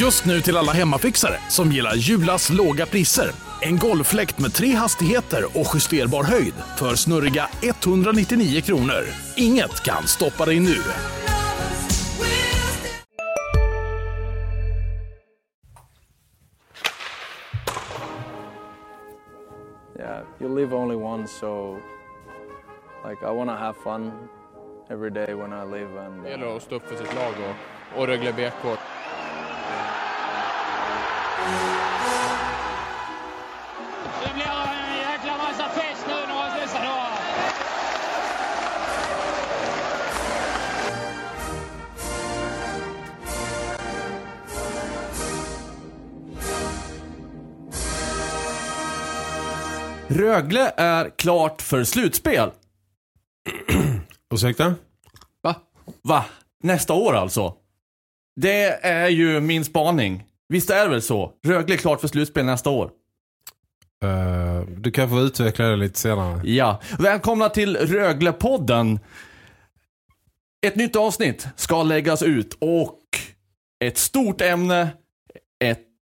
Just nu till alla hemmafixare som gillar Julas låga priser. En golffläkt med tre hastigheter och justerbar höjd för snurriga 199 kronor. Inget kan stoppa dig nu. yeah, you live only once, so like I want to have fun every day when I live. And Det uh, gäller att stå upp för sitt lag och, och Rögle BK. Rögle är klart för slutspel. Ursäkta? Va? Va? Nästa år alltså? Det är ju min spaning. Visst är det väl så? Rögle är klart för slutspel nästa år. Eh, du kan få utveckla det lite senare. Ja. Välkomna till Röglepodden. Ett nytt avsnitt ska läggas ut och ett stort ämne, ett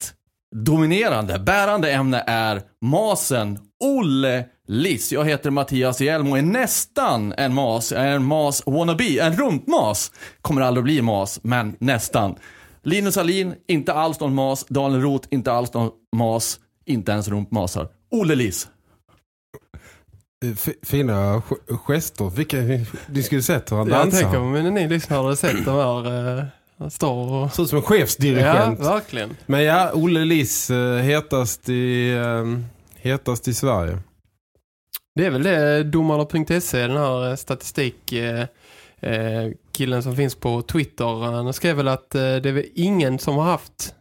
dominerande, bärande ämne är masen Olle Liss. Jag heter Mattias Hjelm och är nästan en mas. Jag är en mas wannabe, en rumpmas. Kommer aldrig bli mas, men nästan. Linus Alin, inte alls någon mas. Daniel Roth, inte alls någon mas. Inte ens rumpmasar. Olle Liss. F- fina ge- gester. Vilka, du skulle sett hur han Jag dansar. tänker om ni lyssnare hade sett de här. Eh, han står och... Ser ut som en Ja, chefsdirigent. verkligen. Men ja, Olle Liss, eh, hetast i, eh, hetast i Sverige. Det är väl det domarna.se, den här eh, statistik killen som finns på Twitter. Han skrev väl att det är väl ingen som har haft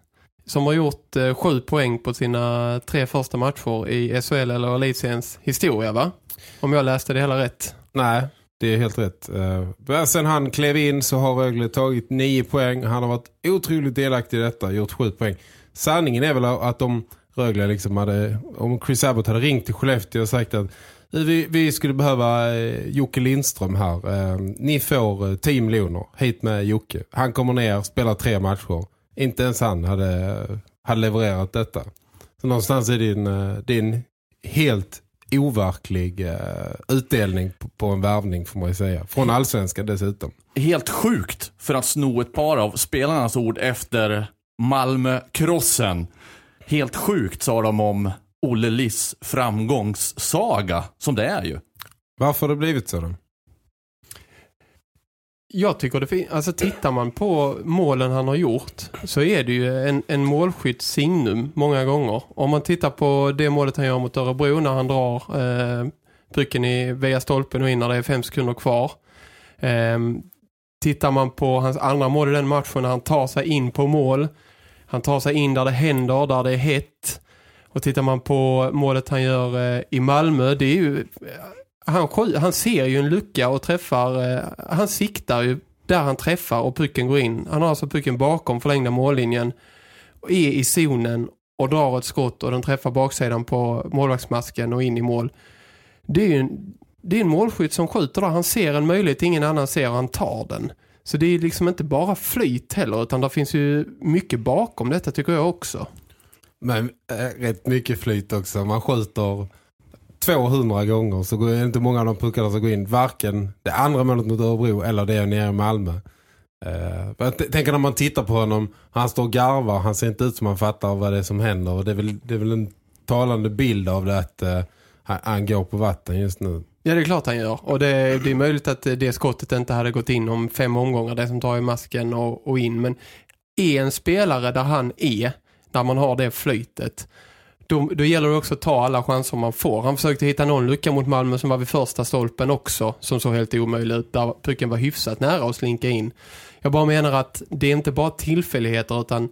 som har gjort sju poäng på sina tre första matcher i SHL eller Elitseriens historia va? Om jag läste det hela rätt. Nej, det är helt rätt. Eh, sen han klev in så har Rögle tagit nio poäng. Han har varit otroligt delaktig i detta, gjort sju poäng. Sanningen är väl att om Rögle liksom hade, om Chris Abbott hade ringt till Skellefteå och sagt att vi, vi skulle behöva eh, Jocke Lindström här. Eh, ni får eh, 10 miljoner hit med Jocke. Han kommer ner, spelar tre matcher. Inte ens han hade, hade levererat detta. Så någonstans är din, eh, din helt overklig eh, utdelning på, på en värvning får man ju säga. Från allsvenskan dessutom. helt sjukt för att sno ett par av spelarnas ord efter Malmö-krossen. Helt sjukt sa de om Olle Liss framgångssaga, som det är ju. Varför har det blivit så då? Jag tycker det finns, alltså tittar man på målen han har gjort så är det ju en, en målskytt signum många gånger. Om man tittar på det målet han gör mot Örebro när han drar eh, pucken i, via stolpen och in när det är fem sekunder kvar. Eh, tittar man på hans andra mål i den matchen när han tar sig in på mål. Han tar sig in där det händer, där det är hett. Och tittar man på målet han gör eh, i Malmö, det är ju han, han ser ju en lucka och träffar, eh, han siktar ju där han träffar och pucken går in. Han har alltså pucken bakom förlängda mållinjen och är i zonen och drar ett skott och den träffar baksidan på målvaktsmasken och in i mål. Det är ju en, det är en målskytt som skjuter där. Han ser en möjlighet ingen annan ser och han tar den. Så det är liksom inte bara flyt heller utan det finns ju mycket bakom detta tycker jag också. Men äh, rätt mycket flyt också. Man skjuter 200 gånger så går det inte många av de puckarna som går in. Varken det andra målet mot Örebro eller det nere i Malmö. Uh, tänker när man tittar på honom, han står och garvar, han ser inte ut som han fattar vad det är som händer. Och det är väl, det är väl en talande bild av det att uh, han, han går på vatten just nu. Ja, det är klart han gör. Och det, det är möjligt att eh, det skottet inte hade gått in om fem omgångar, det som tar i masken och, och in. Men är en spelare där han är, där man har det flytet, då, då gäller det också att ta alla chanser man får. Han försökte hitta någon lucka mot Malmö som var vid första stolpen också, som såg helt omöjlig ut, där pucken var hyfsat nära att slinka in. Jag bara menar att det är inte bara tillfälligheter utan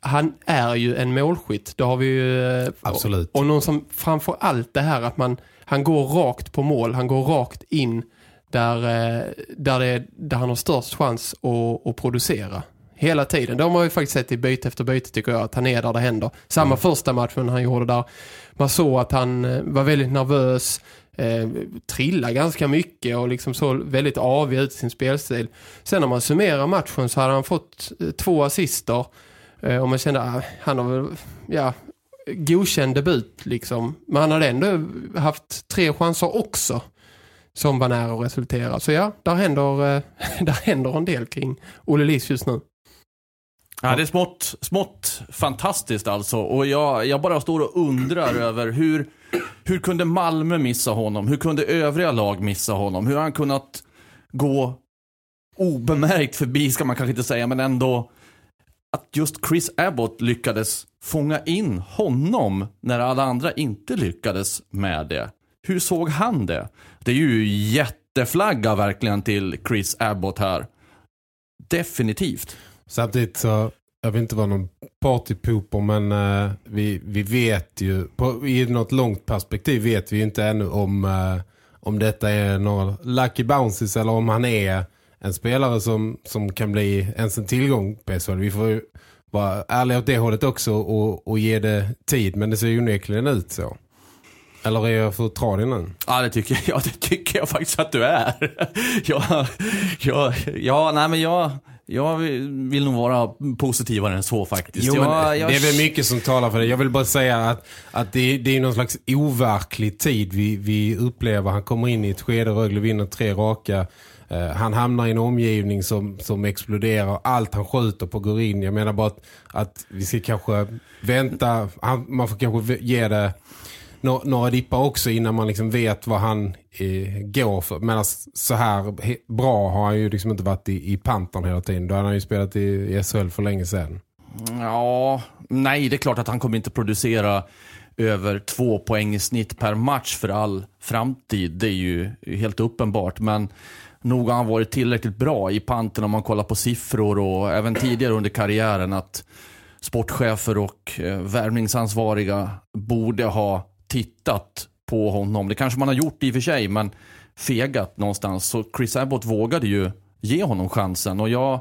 han är ju en målskytt. Det har vi ju... eh, Absolut. Och, någon som framför allt det här att man han går rakt på mål. Han går rakt in där, eh, där, det, där han har störst chans att, att producera. Hela tiden. Det har ju faktiskt sett i byte efter byte tycker jag. Att han är där det händer. Samma Mm. första matchen han gjorde där. Man såg att han eh, var väldigt nervös. Eh, trilla ganska mycket och liksom så väldigt avig ut i sin spelstil. Sen när man summerar matchen så hade han fått eh, två assister Eh, och man kände att han har väl, ja, godkänd debut liksom. Men han hade ändå haft tre chanser också som var nära att resultera. Så ja, där händer, eh, där händer en del kring Olle Lis just nu. Ja, det är smått, smått fantastiskt alltså. Och jag, jag bara står och undrar över hur, hur kunde Malmö missa honom? Hur kunde övriga lag missa honom? Hur har han kunnat gå obemärkt förbi, ska man kanske inte säga, men ändå att just Chris Abbott lyckades fånga in honom när alla andra inte lyckades med det. Hur såg han det? Det är ju jätteflagga verkligen till Chris Abbott här. Definitivt. Samtidigt så, jag vill inte vara någon partypooper men uh, vi, vi vet ju, på, i något långt perspektiv vet vi ju inte ännu om, uh, om detta är några lucky bounces eller om han är en spelare som, som kan bli ens en tillgång på SHL. Vi får ju vara ärliga åt det hållet också och, och ge det tid men det ser ju onekligen ut så. Eller är jag för tradig nu? Ja, det tycker jag, det tycker jag faktiskt att du är. ja, ja, ja, nej men jag, jag vill nog vara positivare än så faktiskt. Jo, jag, jag... Det är väl mycket som talar för det. Jag vill bara säga att, att det, det är någon slags overklig tid vi, vi upplever. Han kommer in i ett skede, Rögle vinner tre raka. Uh, han hamnar i en omgivning som, som exploderar. Allt han skjuter på går in. Jag menar bara att, att vi ska kanske vänta. Han, man får kanske ge det några dippar också innan man liksom vet vad han eh, går för. Men alltså, så här he- bra har han ju liksom inte varit i, i Pantern hela tiden. Då har han ju spelat i, i SHL för länge sedan. Ja, nej det är klart att han kommer inte producera över två poäng i snitt per match för all framtid. Det är ju helt uppenbart. Men nog har han varit tillräckligt bra i panten om man kollar på siffror och även tidigare under karriären att sportchefer och eh, värvningsansvariga borde ha tittat på honom. Det kanske man har gjort i och för sig, men fegat någonstans. Så Chris Abbott vågade ju ge honom chansen. Och jag,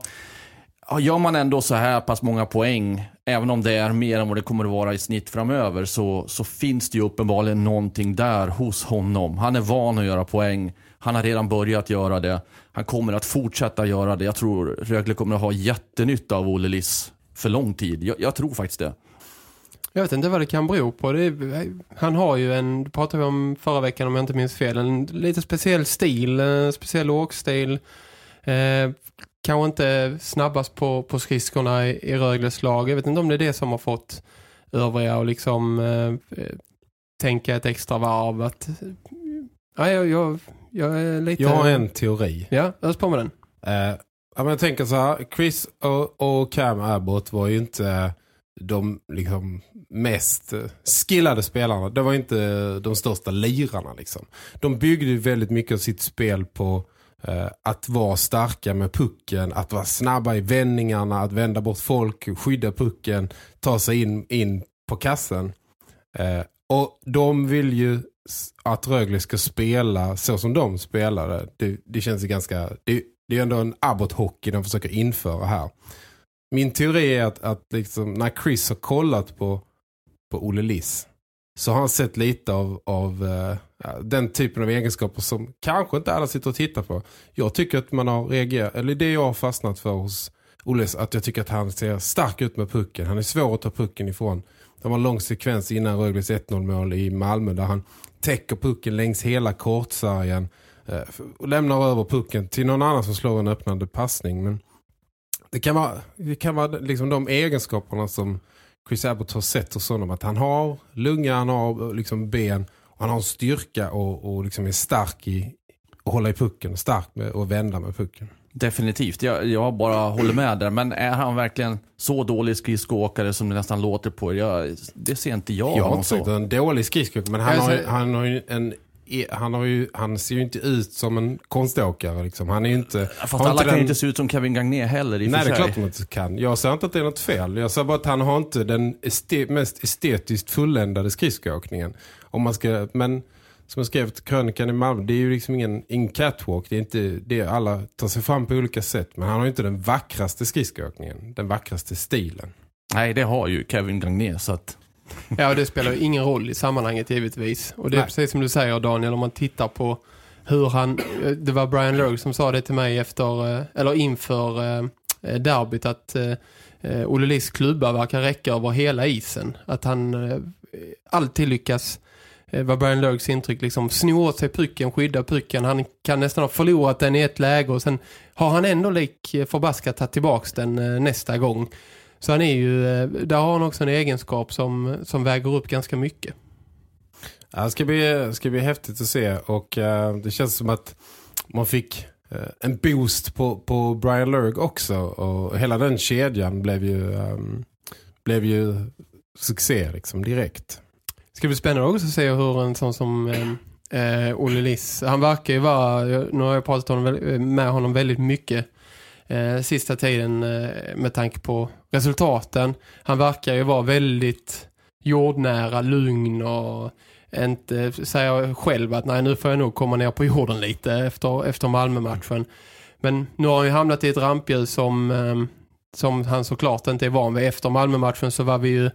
gör man ändå så här pass många poäng, även om det är mer än vad det kommer att vara i snitt framöver, så, så finns det ju uppenbarligen någonting där hos honom. Han är van att göra poäng. Han har redan börjat göra det. Han kommer att fortsätta göra det. Jag tror Rögle kommer att ha jättenytta av Olle Liss för lång tid. Jag, jag tror faktiskt det. Jag vet inte vad det kan bero på. Det är, han har ju en, det pratade vi om förra veckan om jag inte minns fel, en lite speciell stil, en speciell åkstil. Eh, kanske inte snabbast på, på skridskorna i, i Rögles lag. Jag vet inte om det är det som har fått övriga och liksom eh, tänka ett extra varv. Att, ja, jag, jag, jag är lite... Jag har en teori. Ja, ös på med den. Eh, jag tänker så här, Chris och, och Cam Abbott var ju inte de liksom mest skillade spelarna. Det var inte de största lirarna liksom. De byggde väldigt mycket av sitt spel på eh, att vara starka med pucken, att vara snabba i vändningarna, att vända bort folk, skydda pucken, ta sig in, in på kassen. Eh, och de vill ju att Rögle ska spela så som de spelade. Det, det känns ju ganska... Det, det är ändå en Abbott-hockey de försöker införa här. Min teori är att, att liksom, när Chris har kollat på, på Olle Liss så har han sett lite av, av uh, den typen av egenskaper som kanske inte alla sitter och tittar på. Jag tycker att man har reagerat, eller det jag har fastnat för hos Olle, att jag tycker att han ser stark ut med pucken. Han är svår att ta pucken ifrån. Det var en lång sekvens innan Rögles 1-0-mål i Malmö där han täcker pucken längs hela kortsargen uh, och lämnar över pucken till någon annan som slår en öppnande passning. Men det kan vara, det kan vara liksom de egenskaperna som Chris Abbott har sett hos honom. Att han har lunga, han har liksom ben och han har styrka och, och liksom är stark i att hålla i pucken stark med att vända med pucken. Definitivt, jag, jag bara håller med där. Men är han verkligen så dålig skridskoåkare som det nästan låter på? Jag, det ser inte jag. Jag har inte sagt en dålig skridskoåkare men han har, han har en han, har ju, han ser ju inte ut som en konståkare liksom. Han är ju inte... Fast alla inte kan den- inte se ut som Kevin Gagné heller i Nej, det är klart de inte kan. Jag säger inte att det är något fel. Jag säger bara att han har inte den este mest estetiskt fulländade skridskoåkningen. Om man ska, men som jag skrev till krönikan i Malmö, det är ju liksom ingen, ingen catwalk. Det är inte, det är, alla tar sig fram på olika sätt. Men han har ju inte den vackraste skridskoåkningen. Den vackraste stilen. Nej, det har ju Kevin Gagné. Så att... Ja, det spelar ju ingen roll i sammanhanget givetvis. Och det är Nej. precis som du säger Daniel, om man tittar på hur han... Det var Brian Logue som sa det till mig efter, eh, eller inför eh, eh, derbyt att eh, Olle Liss klubba verkar räcka över hela isen. Att han eh, alltid lyckas var Brian Lurgs intryck liksom sno åt sig pucken, skydda pucken. Han kan nästan ha förlorat den i ett läge och sen har han ändå lik förbaskat tagit tillbaks den nästa gång. Så han är ju, eh, där har han också en egenskap som, som väger upp ganska mycket. Ja, det ska bli, ska bli häftigt att se och eh, det känns som att man fick eh, en boost på, på Brian Lurg också och hela den kedjan blev ju, ehm, blev ju succé liksom direkt. Det ska bli spännande också att se hur en sån som eh, eh, Olle Liss, han verkar ju vara, nu har jag pratat med honom väldigt mycket sista tiden med tanke på resultaten. Han verkar ju vara väldigt jordnära, lugn och inte säga själv att nej nu får jag nog komma ner på jorden lite efter, efter Malmö-matchen. Men nu har han ju hamnat i ett rampljus som, ehm, som han såklart inte är van vid. Efter Malmö-matchen så var vi ju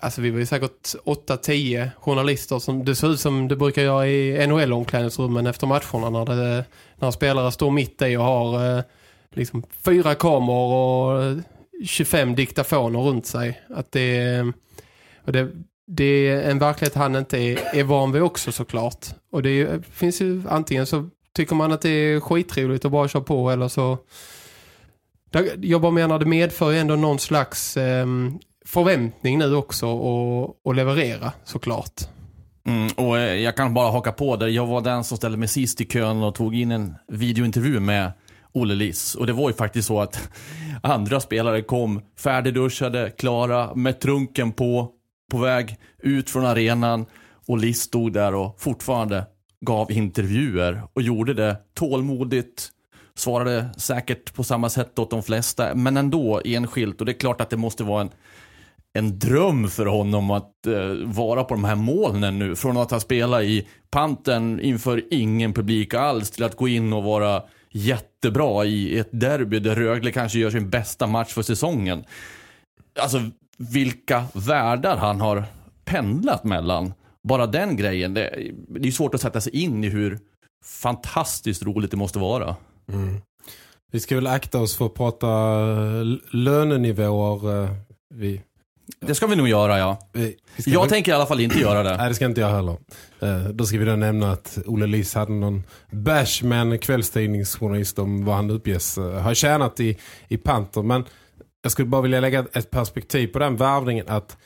Alltså vi var ju säkert 8-10 journalister som det ser ut som det brukar göra i NHL-omklädningsrummen efter matcherna när, det, när spelare står mitt i och har eh, liksom fyra kameror och 25 diktafoner runt sig. Att det, och det, det är en verklighet han inte är, är van vid också såklart. Och det är- finns ju antingen så tycker man att det är skittrevligt att bara köra på eller så jag bara menar det medför ju ändå någon slags eh, förväntning nu också och, och leverera såklart. Mm, och eh, jag kan bara haka på där. Jag var den som ställde mig sist i kön och tog in en videointervju med Olle Liss. Och det var ju faktiskt så att andra spelare kom färdigduschade, klara, med trunken på, på väg ut från arenan. Och Liss stod där och fortfarande gav intervjuer och gjorde det tålmodigt. Svarade säkert på samma sätt åt de flesta, men ändå enskilt. Och det är klart att det måste vara en en dröm för honom att eh, vara på de här molnen nu. Från att ha spelat i panten inför ingen publik alls till att gå in och vara jättebra i ett derby där Rögle kanske gör sin bästa match för säsongen. Alltså vilka världar han har pendlat mellan. Bara den grejen, det, det är svårt att sätta sig in i hur fantastiskt roligt det måste vara. Mm. Vi ska väl akta oss för att prata lönenivåer. Eh, vi, det ska vi nog göra ja. vi, vi Jag väl- tänker i alla fall inte göra det. Nej, det ska inte jag heller. Eh, då ska vi då nämna att Olle Liss hade någon bash med en kvällstidningsjournalist om vad han uppges eh, ha tjänat i, i Panther. Men jag skulle bara vilja lägga ett perspektiv på den värvningen att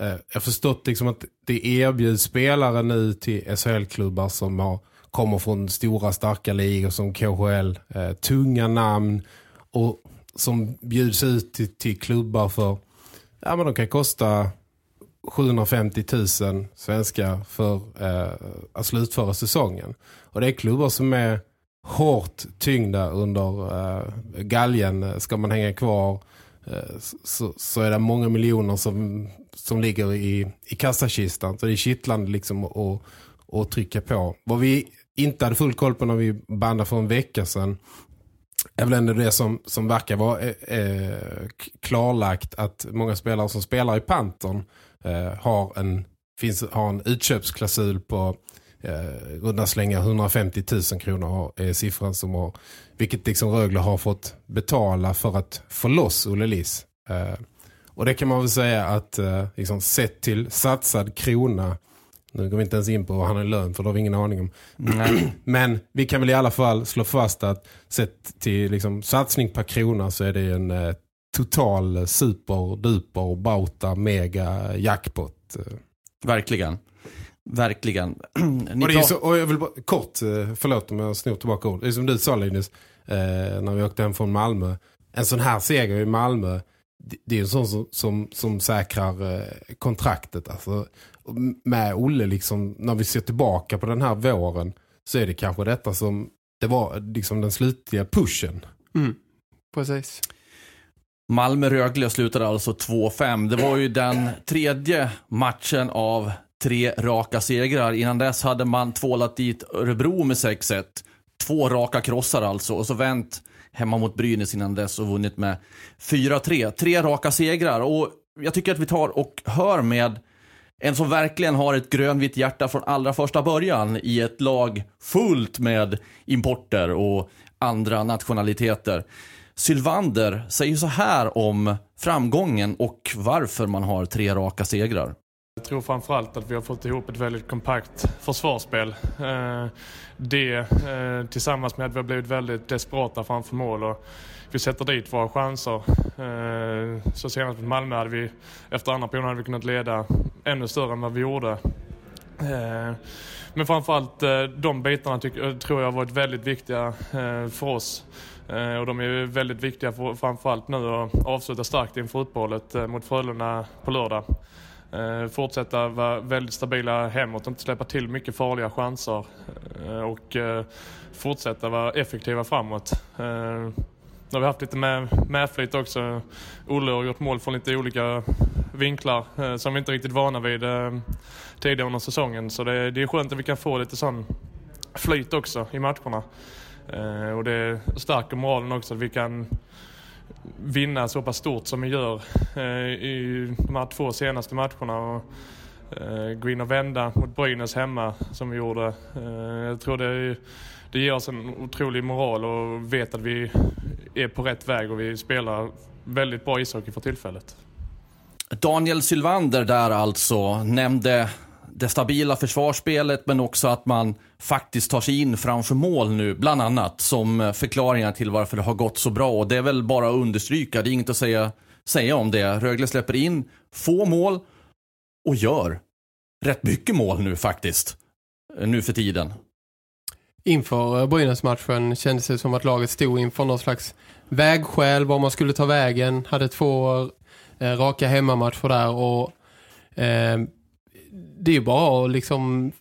eh, jag har förstått liksom att det erbjuds spelare nu till SHL-klubbar som har, kommer från stora starka ligor som KHL, eh, tunga namn och som bjuds ut till, till klubbar för ja men de kan kosta 750 000 svenska för eh, att slutföra säsongen. Och det är klubbar som är hårt tyngda under eh, galgen. Ska man hänga kvar eh, så, så är det många miljoner som, som ligger i, i kassakistan. Så det är kittlande liksom att, att trycka på. Vad vi inte hade full koll på när vi bandade för en vecka sedan är väl ändå det som, som verkar vara eh, eh klarlagt att många spelare som spelar i Panton eh, har, en, finns, har en utköpsklausul på eh, runda slänga 150 000 kronor är siffran som har, vilket liksom Rögle har fått betala för att få loss Olle Liss. Eh, och det kan man väl säga att eh, liksom, sett till satsad krona nu går vi inte ens in på vad han är lön för det har vi ingen aning om. Men vi kan väl i alla fall slå fast att sett till liksom, satsning per krona så är det en eh, total super, duper, bauta, mega jackpot. Verkligen. Verkligen. Och, så, och jag vill bara, kort, eh, förlåt om jag snor tillbaka ord. Det är som du sa Linus, eh, när vi åkte hem från Malmö. En sån här seger i Malmö, det, är en sån som, som, som säkrar eh, kontraktet. Alltså, med Olle, liksom, när vi ser tillbaka på den här våren så är det kanske detta som det var liksom den slutliga pushen. Mm. Precis. Malmö-Rögle slutade alltså 2-5. Det var ju den tredje matchen av tre raka segrar. Innan dess hade man tvålat dit Örebro med 6-1. Två raka krossar alltså. Och så vänt hemma mot Brynäs innan dess och vunnit med 4-3. Tre raka segrar. Och jag tycker att vi tar och hör med en som verkligen har ett grönvitt hjärta från allra första början i ett lag fullt med importer och andra nationaliteter. Sylvander säger så här om framgången och varför man har tre raka segrar. Jag tror framförallt att vi har fått ihop ett väldigt kompakt försvarsspel. Eh, det eh, tillsammans med att vi har blivit väldigt desperata framför mål och vi sätter dit våra chanser. Eh, så senast mot Malmö hade vi, efter andra perioden hade vi kunnat leda ännu större än vad vi gjorde. Eh, men framförallt eh, de bitarna tror jag har varit väldigt viktiga för oss. Och de är väldigt viktiga för, framförallt nu att avsluta starkt inför uppehållet mot Frölunda på lördag. Fortsätta vara väldigt stabila hemåt, inte släppa till mycket farliga chanser. Och fortsätta vara effektiva framåt. Nu har vi haft lite med, medflyt också. Olle har gjort mål från lite olika vinklar eh, som vi inte är riktigt vana vid eh, tidigare under säsongen. Så det, det är skönt att vi kan få lite sån flyt också i matcherna. Eh, och det stärker moralen också att vi kan vinna så pass stort som vi gör eh, i de här två senaste matcherna. Och, eh, gå in och vända mot Brynäs hemma som vi gjorde. Eh, jag tror det, det ger oss en otrolig moral och vet att vi är på rätt väg och vi spelar väldigt bra ishockey för tillfället. Daniel Sylvander där alltså nämnde det stabila försvarsspelet men också att man faktiskt tar sig in framför mål nu, bland annat som förklaringar till varför det har gått så bra. Och det är väl bara att understryka, det är inget att säga, säga om det. Rögle släpper in få mål och gör rätt mycket mål nu faktiskt, nu för tiden. Inför eh, Brynäs-matchen kändes det som att laget stod inför någon slags vägskäl var man skulle ta vägen. Hade två eh, raka hemmamatcher där och eh, det är ju bara att liksom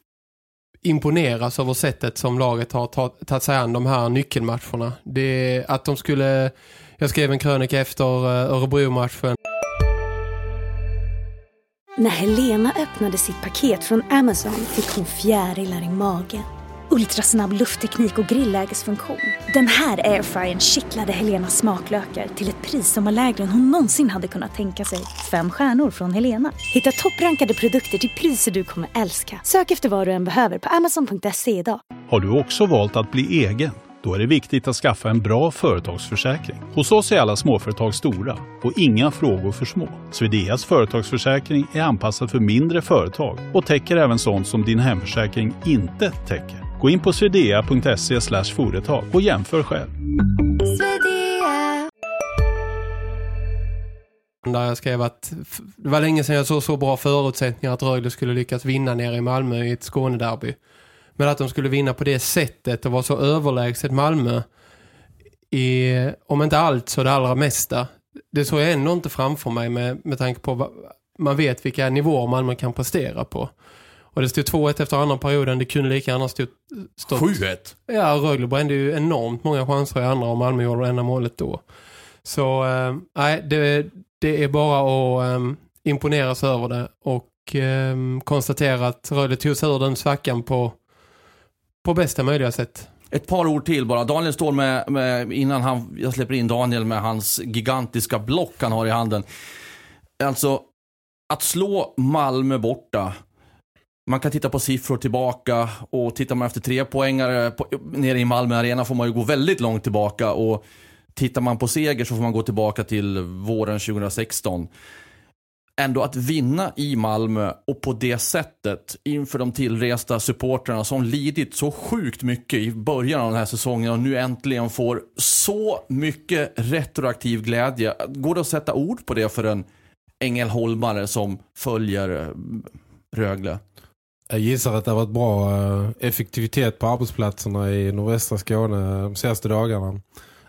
imponeras över sättet som laget har tagit sig an de här nyckelmatcherna. Det, att de skulle, jag skrev en krönika efter eh, Örebro-matchen När Helena öppnade sitt paket från Amazon fick hon fjärilar i magen. Ultrasnabb luftteknik och grillägesfunktion. Den här airfryern kittlade Helenas smaklökar till ett pris som var lägre än hon någonsin hade kunnat tänka sig. Fem stjärnor från Helena. Hitta topprankade produkter till priser du kommer älska. Sök efter vad du än behöver på amazon.se idag. Har du också valt att bli egen? Då är det viktigt att skaffa en bra företagsförsäkring. Hos oss är alla småföretag stora och inga frågor för små. Swedeas företagsförsäkring är anpassad för mindre företag och täcker även sånt som din hemförsäkring inte täcker. Gå in på swedea.se företag och jämför själv. där jag skrev att det var länge sedan jag såg så bra förutsättningar att Rögle skulle lyckas vinna nere i Malmö i ett Skånederby. Men att de skulle vinna på det sättet och vara så överlägset Malmö i, om inte allt så det allra mesta. Det såg jag ändå inte framför mig med, med tanke på vad, man vet vilka nivåer Malmö kan prestera på. Och det stod 2-1 efter andra perioden. Det kunde lika gärna stått... stått 7-1. Ja, Rögle brände ju enormt många chanser i andra och Malmö gjorde det enda målet då. Så eh, nej, det, det är bara att eh, imponeras över det och eh, konstatera att Rögle tog sig ur den svackan på, på bästa möjliga sätt. Ett par ord till bara. Daniel står med, med innan han, jag släpper in Daniel med hans gigantiska block han har i handen. Alltså, att slå Malmö borta. Man kan titta på siffror tillbaka och tittar man efter tre poängare på, nere i Malmö Arena får man ju gå väldigt långt tillbaka och tittar man på seger så får man gå tillbaka till våren 2016 ändå att vinna i Malmö och på det sättet inför de tillresta supporterna som lidit så sjukt mycket i början av den här säsongen och nu äntligen får så mycket retroaktiv glädje. Går det att sätta ord på det för en Ängelholmare som följer eh, Rögle? Jag gissar att det har varit bra eh, effektivitet på arbetsplatserna i nordvästra Skåne de senaste dagarna.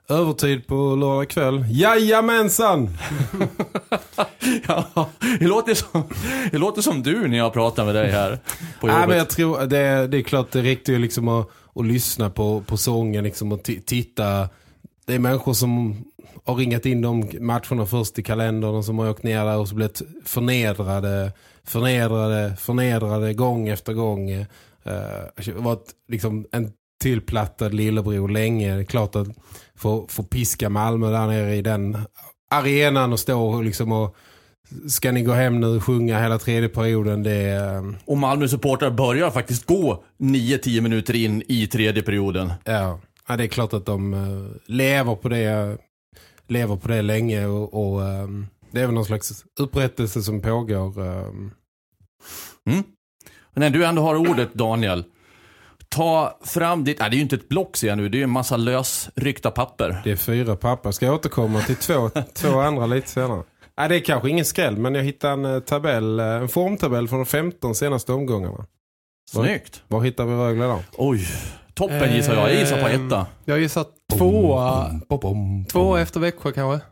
Övertid på lördag kväll. Jajamensan! ja, det, låter som, det låter som du när jag pratar med dig här på Nej, jobbet. men jag tror det, det är klart det räckte ju liksom att, att lyssna på, på sången liksom och ti- titta. Det är människor som har ringat in de matcherna först i kalendern och som har åkt ner där och så blivit förnedrade, förnedrade, förnedrade gång efter gång. Eh, har varit liksom en tillplattad lillebror länge. Det är klart att få, få piska Malmö där nere i den arenan och stå och liksom och ska ni gå hem nu och sjunga hela tredje perioden det är... Och Malmö supportrar börjar faktiskt gå 9-10 minuter in i tredje perioden. Ja, ja det är klart att de eh, lever på det. lever på det länge och, och ehm, det är väl någon slags upprättelse som pågår. ehm. Mm. När du ändå har ordet Daniel. Ta fram ditt, nej det är ju inte ett block ser jag nu, det är ju en massa lösryckta papper. Det är fyra papper. Ska jag återkomma till två, två andra lite senare? Nej, det är kanske ingen skräll, men jag hittade en eh, tabell, eh, en formtabell från de 15 senaste omgångarna. Snyggt. Var hittar vi Rögle då? Oj, toppen gissar jag. Jag gissar på Ehm, etta. Jag gissar tvåa, Bom, bom, tvåa efter Växjö kanske.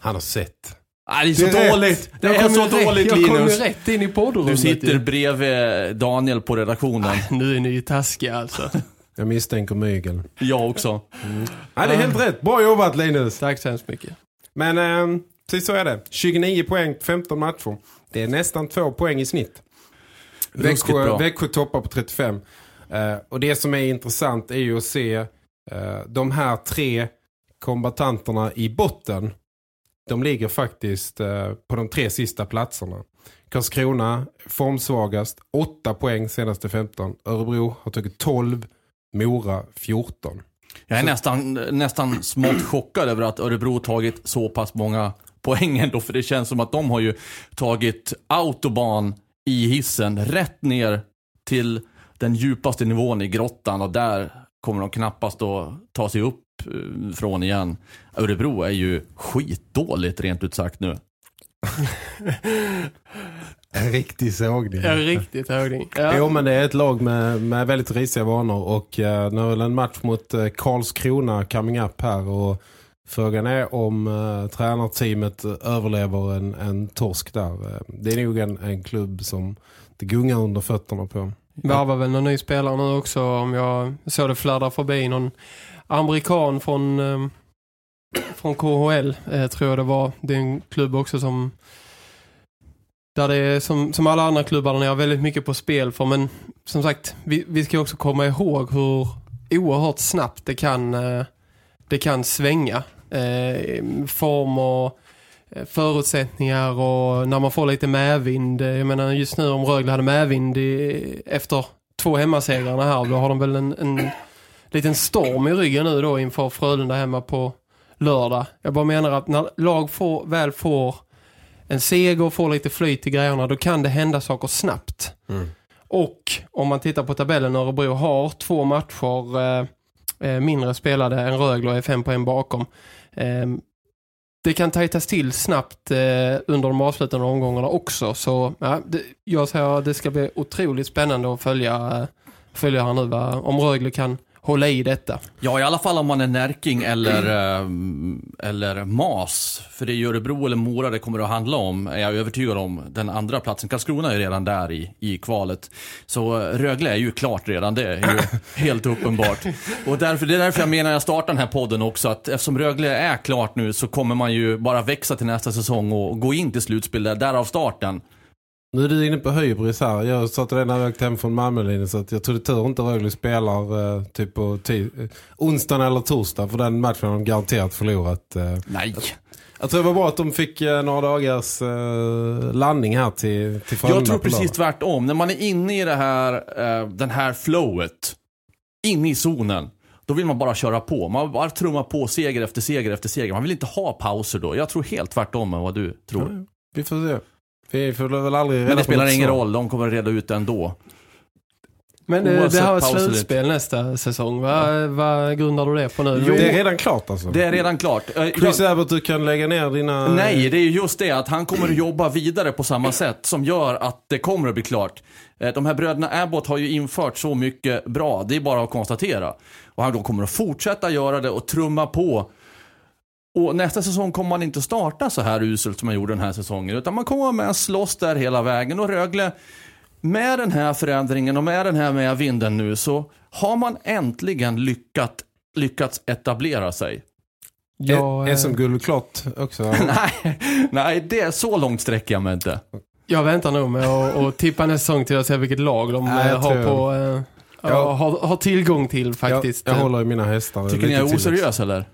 Han har sett. Nej, det är så Det är rätt. dåligt. Det Jag är så rätt- dåligt Jag kom Linus. rätt in i poddrummet. Du sitter bredvid Daniel på redaktionen. Nu är ni ju taskiga alltså. Jag misstänker mygel. Jag också. Nej, det är helt rätt. Bra jobbat Linus. Tack så hemskt mycket. Men eh, precis så är det. 29 poäng på 15 matcher. Det är nästan två poäng i snitt. Växjö. Växjö toppar på 35. Eh, och det som är intressant är ju att se eh, de här tre kombatanterna i botten. De ligger faktiskt eh, på de tre sista platserna. Karlskrona formsvagast, 8 poäng senaste 15. Örebro har tagit 12, Mora 14. Jag är nästan, nästan smått chockad över att Örebro tagit så pass många poäng ändå. För det känns som att de har ju tagit autobahn i hissen rätt ner till den djupaste nivån i grottan. Och där kommer de knappast att ta sig upp eh, från igen. Örebro är ju skitdåligt rent ut sagt nu. En riktig sågning. Jag är riktigt högning. Ja. Jo men det är ett lag med, med väldigt risiga vanor och uh, nu är väl en match mot uh, Karlskrona coming up här och frågan är om uh, tränarteamet överlever en, en torsk där. Uh, det är nog en, en klubb som det gungar under fötterna på. Värvar väl någon ny spelare nu också om jag såg det fladdra förbi någon amerikan från eh, från KHL eh, tror jag det var. Det är en klubb också som där det är som, som alla andra klubbar där ni har väldigt mycket på spel för men som sagt vi, vi ska också komma ihåg hur oerhört snabbt det kan eh, det kan svänga eh, form och förutsättningar och när man får lite medvind. Eh, Jag menar just nu om Rögle hade medvind i, efter två hemmasegrarna här då har de väl en, en liten storm i ryggen nu då inför Frölunda hemma på lördag. Jag bara menar att när lag får, väl får en seger och får lite flyt i grejerna då kan det hända saker snabbt. Och om man tittar på tabellen Örebro har två matcher eh, eh, mindre spelade än Rögle och är fem poäng bakom. Eh, det kan tajtas till snabbt eh, under de avslutande omgångarna också. Så ja, det, jag säger att det ska bli otroligt spännande att följa, eh, följa här nu va? om Rögle kan hålla i detta. Ja, i alla fall om man är Närking eller, eh, eller Mas. För det är Örebro eller Mora det kommer att handla om, är jag övertygad om. Den andra platsen. Karlskrona är ju redan där i, i kvalet. Så eh, Rögle är ju klart redan, det är ju helt uppenbart. Och därför, det är därför jag menar jag startar den här podden också. Att eftersom Rögle är klart nu så kommer man ju bara växa till nästa säsong och gå in till slutspel där, därav starten. Nu är du inne på hybris här. Jag sa till dig när jag åkte hem från Malmö så att jag trodde tur inte Rögle spelar eh, typ på eh, onsdagen eller torsdag för den matchen har de garanterat förlorat. Eh. Nej. Jag tror det var bra att de fick eh, några dagars eh, landning här till, till Jag tror precis tvärtom. När man är inne i det här, eh, den här flowet, inne i zonen, då vill man bara köra på. Man bara trummar på seger efter seger efter seger. Man vill inte ha pauser då. Jag tror helt tvärtom än vad du tror. Vi får se. Vi får väl aldrig reda Men det spelar ingen roll, de kommer reda ut det ändå. Men det, det Oavsett här är paus eller slutspel nästa säsong. Vad vad grundar du det på nu? Jo, det är redan klart alltså. Det är redan klart. Eh, Chris jag- Abbott, du kan lägga ner dina... Nej, det är ju just det att han kommer att jobba vidare på samma sätt som gör att det kommer att bli klart. Eh, De här bröderna Abbott har ju infört så mycket bra, det är bara att konstatera. Och han då kommer att fortsätta göra det och trumma på. Och nästa säsong kommer man inte starta så här uselt som man gjorde den här säsongen. Utan man kommer med en slåss där hela vägen. Och Rögle, med den här förändringen och med den här med vinden nu så har man äntligen lyckat, lyckats etablera sig. Jag, eh, SM-guld klart också. nej, nej, det är så långt sträcker jag mig inte. Jag väntar nog med att att tippa nästa säsong till att se vilket lag de Nej, eh, har, på, eh, ja, har, har tillgång till faktiskt. Jag, jag håller i mina hästar. Tycker ni jag är till. oseriös eller?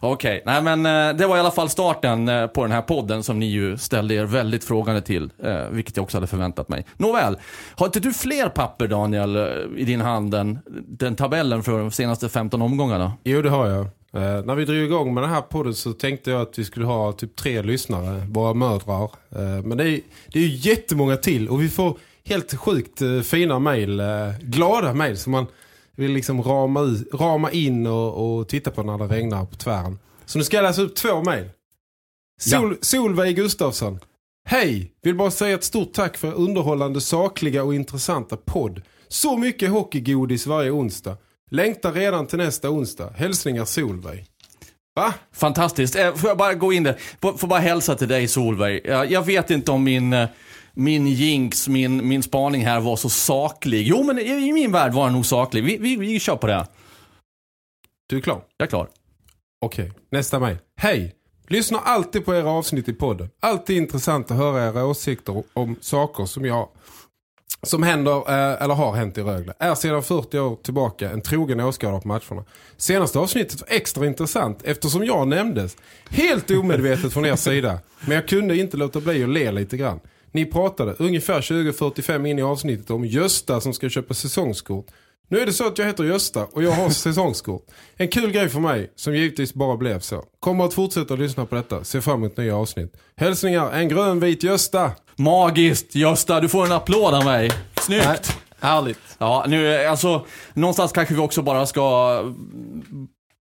Okej, nej men eh, det var i alla fall starten eh, på den här podden som ni ju ställde er väldigt frågande till. Eh, vilket jag också hade förväntat mig. Nåväl, har inte du fler papper Daniel i din hand än den tabellen för de senaste 15 omgångarna? Jo, det har jag. Eh, när vi drog igång med den här podden så tänkte jag att vi skulle ha typ tre lyssnare, våra mödrar. Eh, men det är, det är ju jättemånga till och vi får helt sjukt eh, fina mejl, glada mejl som man vill liksom rama, ut, rama in och, och titta på när det regnar på tvären. Så nu ska jag läsa upp två mejl. Sol, Solveig Gustafsson. Hej! Vill bara säga ett stort tack för underhållande, sakliga och intressanta podd. Så mycket hockeygodis varje onsdag. Längtar redan till nästa onsdag. Hälsningar Solveig. Va? Fantastiskt. Eh, Får jag bara gå in där? Får bara hälsa till dig Solveig. Jag jag vet inte om min, eh, min jinx, min, min spaning här var så saklig. Jo, men i i min värld var den nog saklig. Vi, vi, vi kör på det. Du är klar? Jag är klar. Okej, nästa mejl. Hej! Lyssnar alltid på era avsnitt i podden. Alltid intressant att höra era åsikter om saker som jag som händer eh, eller har hänt i Rögle. Är sedan 40 år tillbaka en trogen åskådare på matcherna. Senaste avsnittet var extra intressant eftersom jag nämndes. Helt omedvetet från er sida. Men jag kunde inte låta bli att le lite grann. Ni pratade ungefär 20-45 in i avsnittet om Gösta som ska köpa säsongskort. Nu är det så att jag heter Gösta och jag har säsongskort. En kul grej för mig som givetvis bara blev så. Kommer att fortsätta att lyssna på detta. Se fram emot nya avsnitt. Hälsningar, en grönvit Gösta. Magiskt! Gösta, du får en applåd av mig. Snyggt! Härligt. Ja, nu, alltså, någonstans kanske vi också bara ska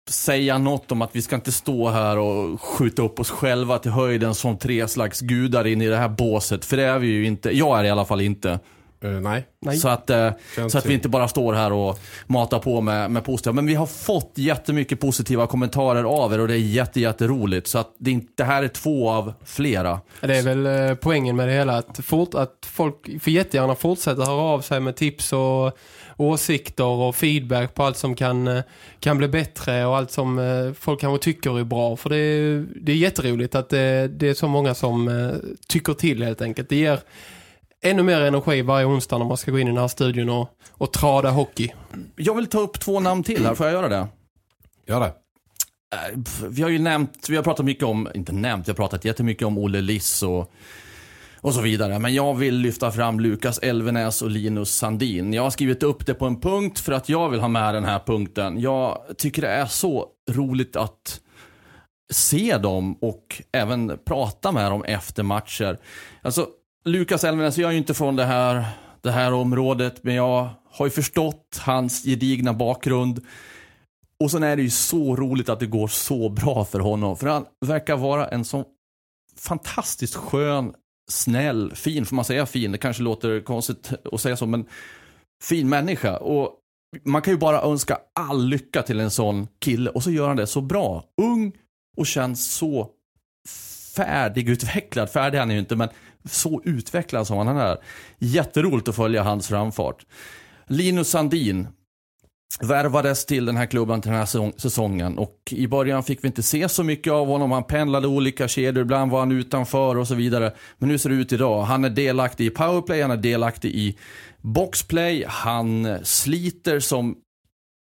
säga något om att vi ska inte stå här och skjuta upp oss själva till höjden som tre slags gudar in i det här båset. För det är vi ju inte. Jag är i alla fall inte. Uh, nej. Nej. Så att, Kan så att vi inte bara står här och matar på med, med positiva. Men vi har fått jättemycket positiva kommentarer av er och det är jätte, jätteroligt. Så att det, är inte, det här är två av flera. Det är väl eh, poängen med det hela att, fort, att folk får jättegärna fortsätta höra av sig med tips och åsikter och feedback på allt som kan, eh, kan bli bättre och allt som eh, folk kanske tycker är bra. För det är, det är jätteroligt att det, det är så många som eh, tycker till helt enkelt. Det ger ännu mer energi varje onsdag när man ska gå in i den här studion och, och trada hockey. Jag vill ta upp två namn till här, får jag göra det? Gör det. Eh, pff, Vi har ju nämnt, vi har pratat mycket om, inte nämnt, vi har pratat jättemycket om Olle Liss och, och så vidare. Men jag vill lyfta fram Lukas Elvenäs och Linus Sandin. Jag har skrivit upp det på en punkt för att jag vill ha med den här punkten. Jag tycker det är så roligt att se dem och även prata med dem efter matcher. Alltså, Lukas Elvenäs, jag är ju inte från det här, det här området, men jag har ju förstått hans gedigna bakgrund. Och sen är det ju så roligt att det går så bra för honom. För han verkar vara en så fantastiskt skön, snäll, fin, får man säga fin? Det kanske låter konstigt att säga så, men fin människa. Och man kan ju bara önska all lycka till en sån kille. Och så gör han det så bra. Ung och känns så färdigutvecklad. Färdig är han ju inte, men så utvecklad som han är. Jätteroligt att följa hans framfart. Linus Sandin, värvades till den här klubben till den här säsongen. Och i början fick vi inte se så mycket av honom. Han pendlade olika kedjor, ibland var han utanför och så vidare. Men nu ser det ut idag. Han är delaktig i powerplay, han är delaktig i boxplay. Han sliter som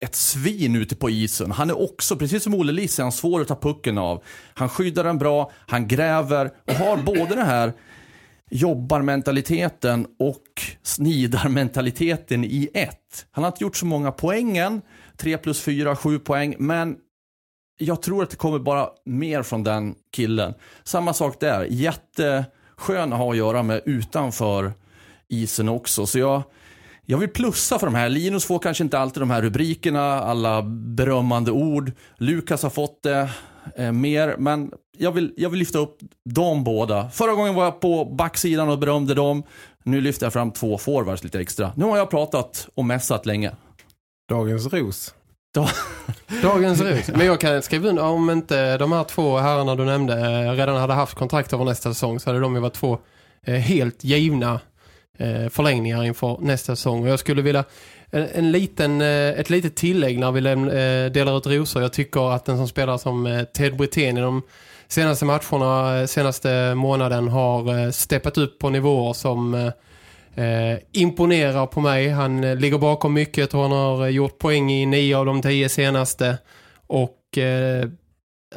ett svin ute på isen. Han är också, precis som Olle Liss, är han svår att ta pucken av. Han skyddar den bra, han gräver och har både det här jobbarmentaliteten och snidarmentaliteten i ett. Han har inte gjort så många poängen, 3 plus 4, 7 poäng, men jag tror att det kommer bara mer från den killen. Samma sak där, jätteskön att ha att göra med utanför isen också. Så jag, jag vill plussa för de här. Linus får kanske inte alltid de här rubrikerna, alla berömmande ord. Lukas har fått det eh, mer, men jag vill, jag vill lyfta upp de båda. Förra gången var jag på backsidan och berömde dem. Nu lyfter jag fram två forwards lite extra. Nu har jag pratat och mässat länge. Dagens ros. Da- Dagens rus. Men jag kan skriva under om inte de här två herrarna du nämnde eh, redan hade haft kontrakt över nästa säsong så hade de ju varit två eh, helt givna eh, förlängningar inför nästa säsong. Och jag skulle vilja en, en liten, eh, ett litet tillägg när vi läm, eh, delar ut rosor. Jag tycker att den som spelar som eh, Ted Brithén i de senaste matcherna, senaste månaden har steppat upp på nivåer som eh, imponerar på mig. Han eh, ligger bakom mycket och han har eh, gjort poäng i nio av de tio senaste. Och eh,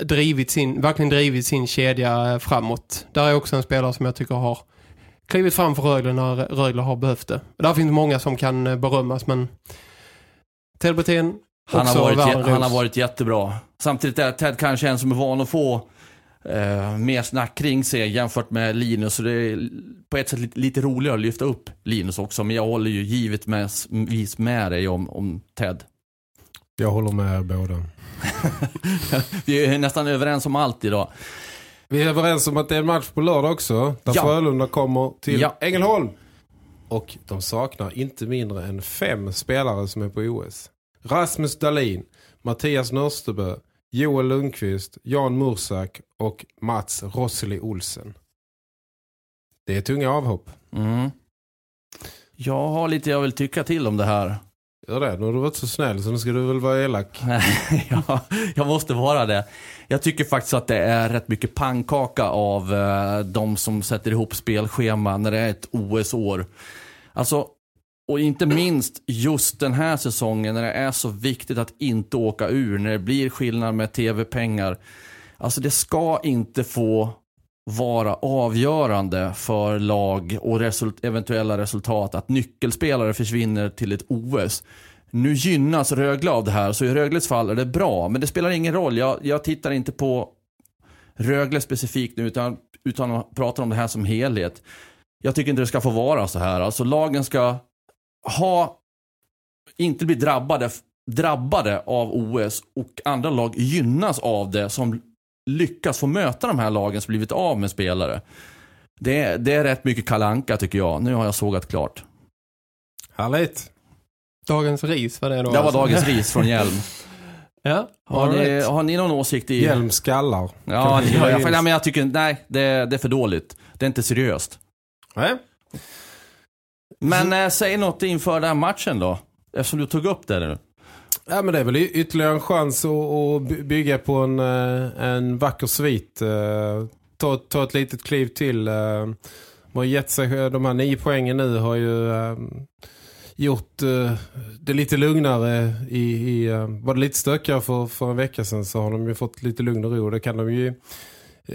drivit sin, verkligen drivit sin kedja framåt. Där är också en spelare som jag tycker har klivit fram för Rögle när Rögle har behövt det. Där finns många som kan eh, berömmas men Ted Brithén, Han har, varit, han har varit jättebra. Samtidigt är Ted kanske en som är van att få eh, mer snack kring sig jämfört med Linus. Så det är på ett sätt lite, lite roligare att lyfta upp Linus också. Men jag håller ju givetvis med dig om, om Ted. Jag håller med er båda. Vi är nästan överens om allt idag. Vi är överens om att det är en match på lördag också. Där Ja. Frölunda kommer till Ja. Ängelholm. Och de saknar inte mindre än fem spelare som är på OS. Rasmus Dahlin, Mattias Nörstebö, Joel Lundqvist, Jan Mursak och Mats Rosseli Olsen. Det är tunga avhopp. Mm. Jag har lite jag vill tycka till om det här. Gör det, nu har du varit så snäll så nu ska du väl vara elak. ja, jag måste vara det. Jag tycker faktiskt att det är rätt mycket pannkaka av eh, de som sätter ihop spelschema när det är ett OS-år. Alltså, och inte minst just den här säsongen när det är så viktigt att inte åka ur, när det blir skillnad med tv-pengar. Alltså det ska inte få vara avgörande för lag och result eventuella resultat att nyckelspelare försvinner till ett OS. Nu gynnas Rögle av det här, så i Rögles fall är det bra. Men det spelar ingen roll. Jag, jag tittar inte på Rögle specifikt nu, utan, utan pratar om det här som helhet. Jag tycker inte det ska få vara så här. Alltså lagen ska ha, inte bli drabbade, drabbade av OS och andra lag gynnas av det som lyckas få möta de här lagen som blivit av med spelare. Det, är- det är rätt mycket kalanka tycker jag. Nu har jag sågat klart. Härligt. Dagens ris var det då? Det var alltså? dagens ris från Hjelm. Ja, Har all ni, right. har ni någon åsikt i... Hjälm skallar. Ja, jag, nej, men jag tycker, nej, det, det är för dåligt. Det är inte seriöst. Nej. Men eh, säg något inför den här matchen då. Eftersom du tog upp det nu. Ja men det är väl ytterligare en chans att, att bygga på en, eh, en vacker svit. Eh, ta, ta ett litet kliv till. Eh, Man har gett sig, de här nio poängen nu har ju gjort det lite lugnare i, i var det lite stökigare för, för en vecka sedan så har de ju fått lite lugn och ro. Det kan de ju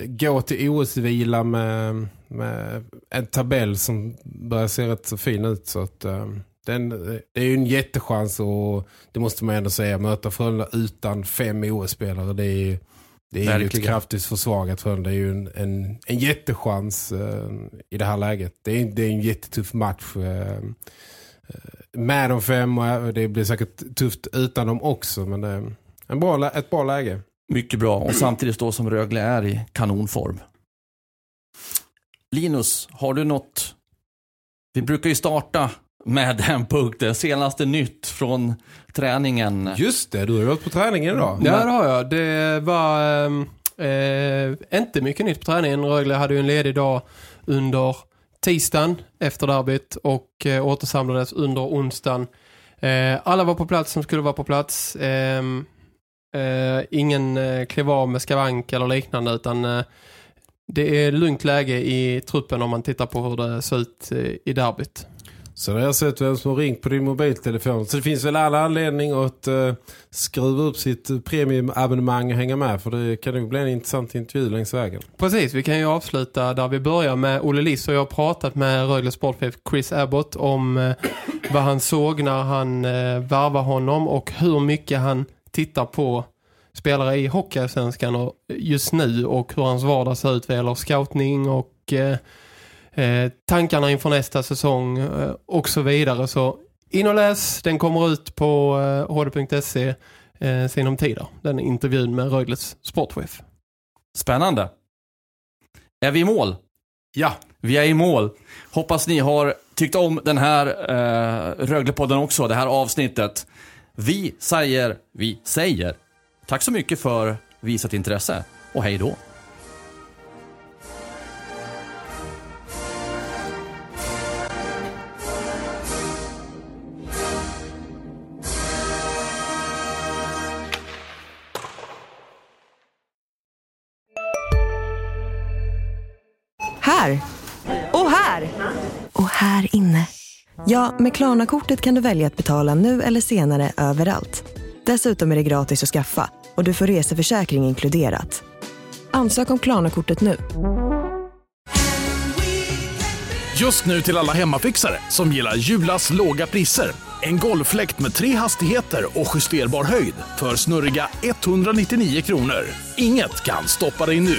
gå till OS-vila med, med en tabell som börjar se rätt så fin ut så att den, det är ju en jättechans och det måste man ändå säga möta Frölunda utan fem OS-spelare det är ju det är ju ett kraftigt försvagat Frölunda. Det är ju en, en, en jättechans eh, i det här läget. Det är, det är en jättetuff match eh, eh, med de fem och det blir säkert tufft utan dem också men eh, en bra, ett bra läge. Mycket bra. Och samtidigt då som Rögle är i kanonform. Linus, har du något? Vi brukar ju starta med den punkten. Senaste nytt från träningen. Just det, du har varit på träningen idag. Ja, det har jag. Det var ehm, eh, inte mycket nytt på träningen. Rögle hade ju en ledig dag under tisdagen efter derbyt och eh, återsamlades under onsdagen. Eh, alla var på plats som skulle vara på plats. Ehm, eh, ingen eh, klev av med skavank eller liknande utan eh, det är lugnt läge i truppen om man tittar på hur det ser ut eh, i derbyt. Så det har jag sett vem som har ringt på din mobiltelefon. Så det finns väl alla anledning att uh, skruva upp sitt premiumabonnemang och hänga med. För det kan nog bli en intressant intervju längs vägen. Precis, vi kan ju avsluta där vi börjar med Olle Liss och jag har pratat med Rögle sportchef Chris Abbott om eh, vad han såg när han eh, varvar honom och hur mycket han tittar på spelare i Hockeyallsvenskan och eh, just nu och hur hans vardag ser ut vad gäller scoutning och eh, eh, tankarna inför nästa säsong eh, och så vidare. Så in och läs, den kommer ut på eh, hd.se eh, sinom tider, den intervjun med Rögles sportchef. Spännande. Är vi i mål? Ja. Vi är i mål. Hoppas ni har tyckt om den här eh, Röglepodden också, det här avsnittet. Vi säger, vi säger, tack så mycket för visat intresse och hej då. Ja, med Klarna-kortet kan du välja att betala nu eller senare överallt. Dessutom är det gratis att skaffa och du får reseförsäkring inkluderat. Ansök om Klarna-kortet nu. Just nu till alla hemmafixare som gillar Julas låga priser. En golffläkt med tre hastigheter och justerbar höjd för snurriga 199 kronor. Inget kan stoppa dig nu.